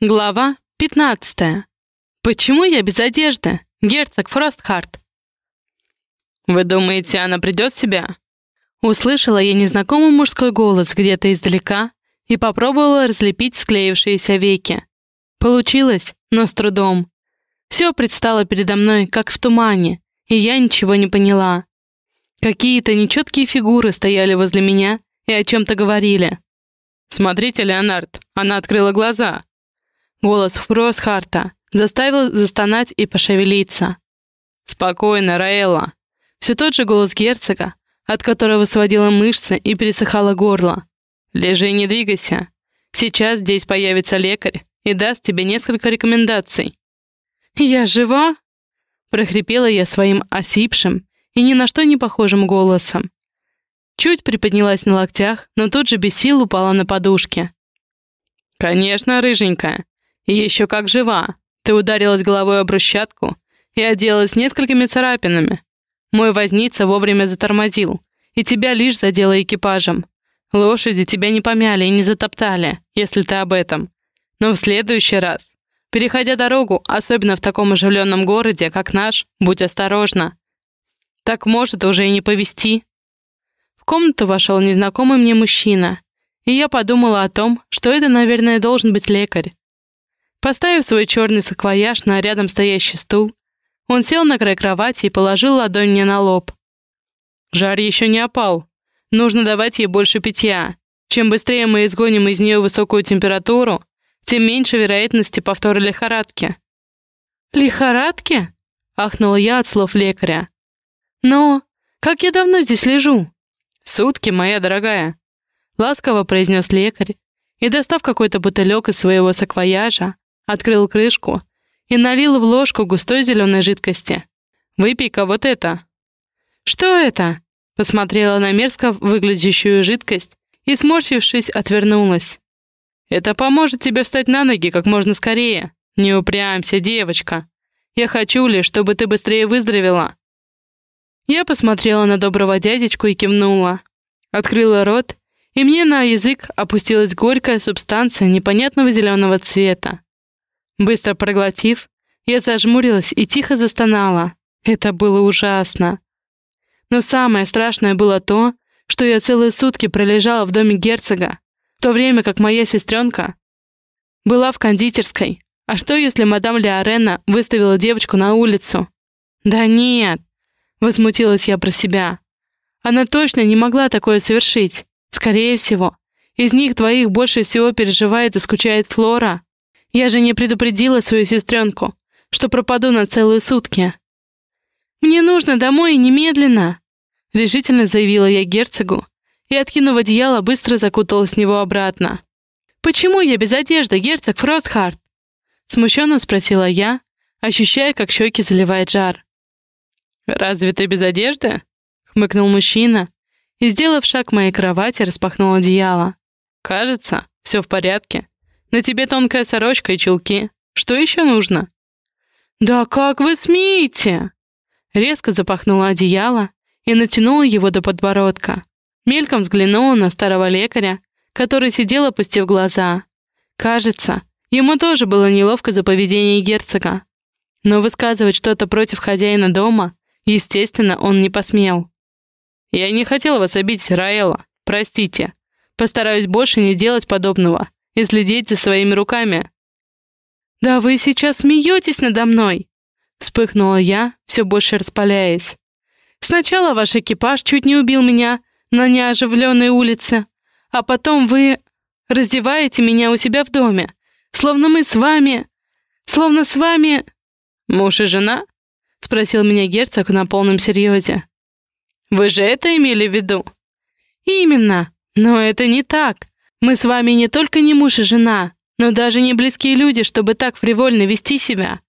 Глава 15. Почему я без одежды? Герцог Фростхарт. «Вы думаете, она придет в себя?» Услышала я незнакомый мужской голос где-то издалека и попробовала разлепить склеившиеся веки. Получилось, но с трудом. Все предстало передо мной, как в тумане, и я ничего не поняла. Какие-то нечеткие фигуры стояли возле меня и о чем-то говорили. «Смотрите, Леонард, она открыла глаза!» Голос Фросхарта заставил застонать и пошевелиться. «Спокойно, Раэла!» Все тот же голос герцога, от которого сводило мышцы и пересыхало горло. «Лежи и не двигайся. Сейчас здесь появится лекарь и даст тебе несколько рекомендаций». «Я жива?» прохрипела я своим осипшим и ни на что не похожим голосом. Чуть приподнялась на локтях, но тут же без сил упала на подушке. «Конечно, рыженькая. И еще как жива. Ты ударилась головой об брусчатку и оделась несколькими царапинами. Мой возница вовремя затормозил, и тебя лишь задело экипажем. Лошади тебя не помяли и не затоптали, если ты об этом. Но в следующий раз, переходя дорогу, особенно в таком оживленном городе, как наш, будь осторожна. Так может уже и не повезти. В комнату вошел незнакомый мне мужчина, и я подумала о том, что это, наверное, должен быть лекарь. Поставив свой черный саквояж на рядом стоящий стул, он сел на край кровати и положил ладонь мне на лоб. «Жар еще не опал. Нужно давать ей больше питья. Чем быстрее мы изгоним из нее высокую температуру, тем меньше вероятности повтора лихорадки». «Лихорадки?» — ахнула я от слов лекаря. «Но как я давно здесь лежу?» «Сутки, моя дорогая», — ласково произнес лекарь, и, достав какой-то бутылек из своего саквояжа, открыл крышку и налил в ложку густой зеленой жидкости. «Выпей-ка вот это». «Что это?» Посмотрела на мерзко выглядящую жидкость и, сморщившись, отвернулась. «Это поможет тебе встать на ноги как можно скорее. Не упрямься, девочка. Я хочу лишь, чтобы ты быстрее выздоровела». Я посмотрела на доброго дядечку и кивнула. Открыла рот, и мне на язык опустилась горькая субстанция непонятного зеленого цвета. Быстро проглотив, я зажмурилась и тихо застонала. Это было ужасно. Но самое страшное было то, что я целые сутки пролежала в доме герцога, в то время как моя сестренка была в кондитерской. А что, если мадам Леорена выставила девочку на улицу? Да нет, возмутилась я про себя. Она точно не могла такое совершить. Скорее всего, из них двоих больше всего переживает и скучает Флора. Я же не предупредила свою сестренку, что пропаду на целые сутки. «Мне нужно домой немедленно!» Решительно заявила я герцогу и, откинув одеяло, быстро закуталась в него обратно. «Почему я без одежды, герцог Фростхарт?» Смущенно спросила я, ощущая, как щеки заливает жар. «Разве ты без одежды?» — хмыкнул мужчина и, сделав шаг к моей кровати, распахнул одеяло. «Кажется, все в порядке. На тебе тонкая сорочка и чулки. Что еще нужно?» «Да как вы смеете?» Резко запахнула одеяло и натянула его до подбородка. Мельком взглянула на старого лекаря, который сидел, опустив глаза. Кажется, ему тоже было неловко за поведение герцога. Но высказывать что-то против хозяина дома, естественно, он не посмел. «Я не хотел вас обидеть, Раэла. Простите. Постараюсь больше не делать подобного и следить за своими руками». «Да вы сейчас смеетесь надо мной!» Вспыхнула я, все больше распаляясь. «Сначала ваш экипаж чуть не убил меня на неоживленной улице, а потом вы раздеваете меня у себя в доме, словно мы с вами... Словно с вами...» «Муж и жена?» — спросил меня герцог на полном серьезе. «Вы же это имели в виду?» «Именно, но это не так. Мы с вами не только не муж и жена, но даже не близкие люди, чтобы так фривольно вести себя.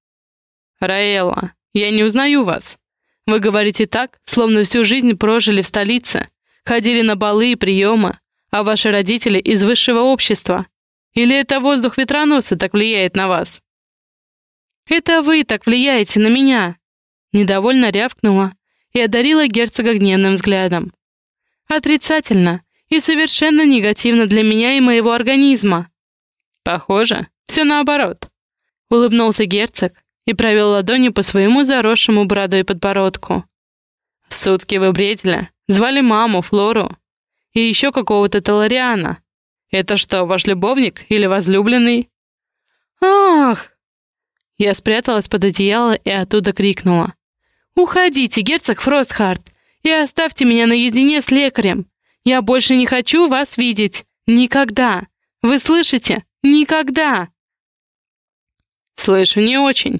Раэла, я не узнаю вас. Вы говорите так, словно всю жизнь прожили в столице, ходили на балы и приемы, а ваши родители из высшего общества. Или это воздух ветроноса так влияет на вас? Это вы так влияете на меня. Недовольно рявкнула и одарила герцога гневным взглядом. Отрицательно и совершенно негативно для меня и моего организма. Похоже, Все наоборот. Улыбнулся герцог и провел ладонью по своему заросшему бородой подбородку. Сутки вы бредили. Звали маму, Флору. И еще какого-то Талариана. Это что, ваш любовник или возлюбленный? Ах! Я спряталась под одеяло и оттуда крикнула. «Уходите, герцог Фростхарт, и оставьте меня наедине с лекарем. Я больше не хочу вас видеть. Никогда. Вы слышите? Никогда!» «Слышу не очень.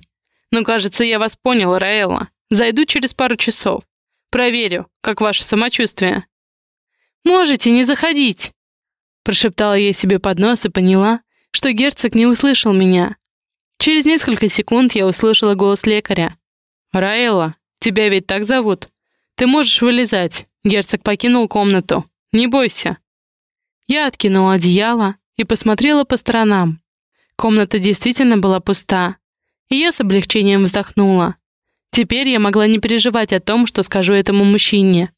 Но, кажется, я вас понял, Раэлла. Зайду через пару часов. Проверю, как ваше самочувствие». «Можете не заходить!» Прошептала я себе под нос и поняла, что герцог не услышал меня. Через несколько секунд я услышала голос лекаря. «Раэла, тебя ведь так зовут? Ты можешь вылезать. Герцог покинул комнату. Не бойся». Я откинула одеяло и посмотрела по сторонам. Комната действительно была пуста, и я с облегчением вздохнула. Теперь я могла не переживать о том, что скажу этому мужчине.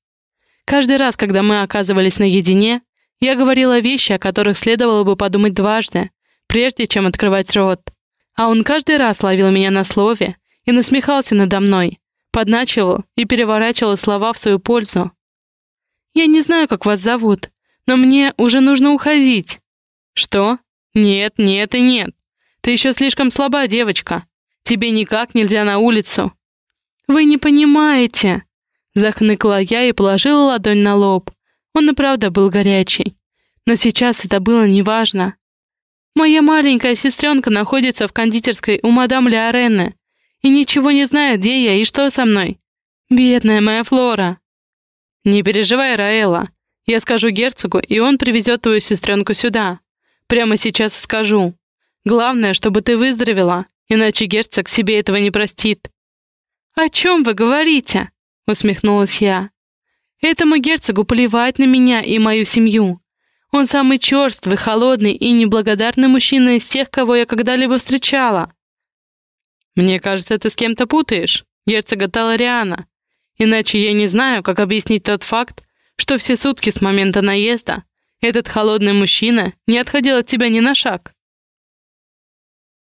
Каждый раз, когда мы оказывались наедине, я говорила вещи, о которых следовало бы подумать дважды, прежде чем открывать рот. А он каждый раз ловил меня на слове и насмехался надо мной, подначивал и переворачивал слова в свою пользу. «Я не знаю, как вас зовут, но мне уже нужно уходить». «Что? Нет, нет и нет. Ты еще слишком слаба, девочка. Тебе никак нельзя на улицу». «Вы не понимаете», — захныкла я и положила ладонь на лоб. Он и правда был горячий. Но сейчас это было неважно. Моя маленькая сестренка находится в кондитерской у мадам Леорены и ничего не знает, где я и что со мной. Бедная моя Флора. Не переживай, Раэла. Я скажу герцогу, и он привезет твою сестренку сюда. Прямо сейчас скажу. Главное, чтобы ты выздоровела, иначе герцог себе этого не простит. «О чем вы говорите?» — усмехнулась я. Этому герцогу плевать на меня и мою семью. Он самый черствый, холодный и неблагодарный мужчина из тех, кого я когда-либо встречала. Мне кажется, ты с кем-то путаешь, герцога Талариана. Иначе я не знаю, как объяснить тот факт, что все сутки с момента наезда этот холодный мужчина не отходил от тебя ни на шаг.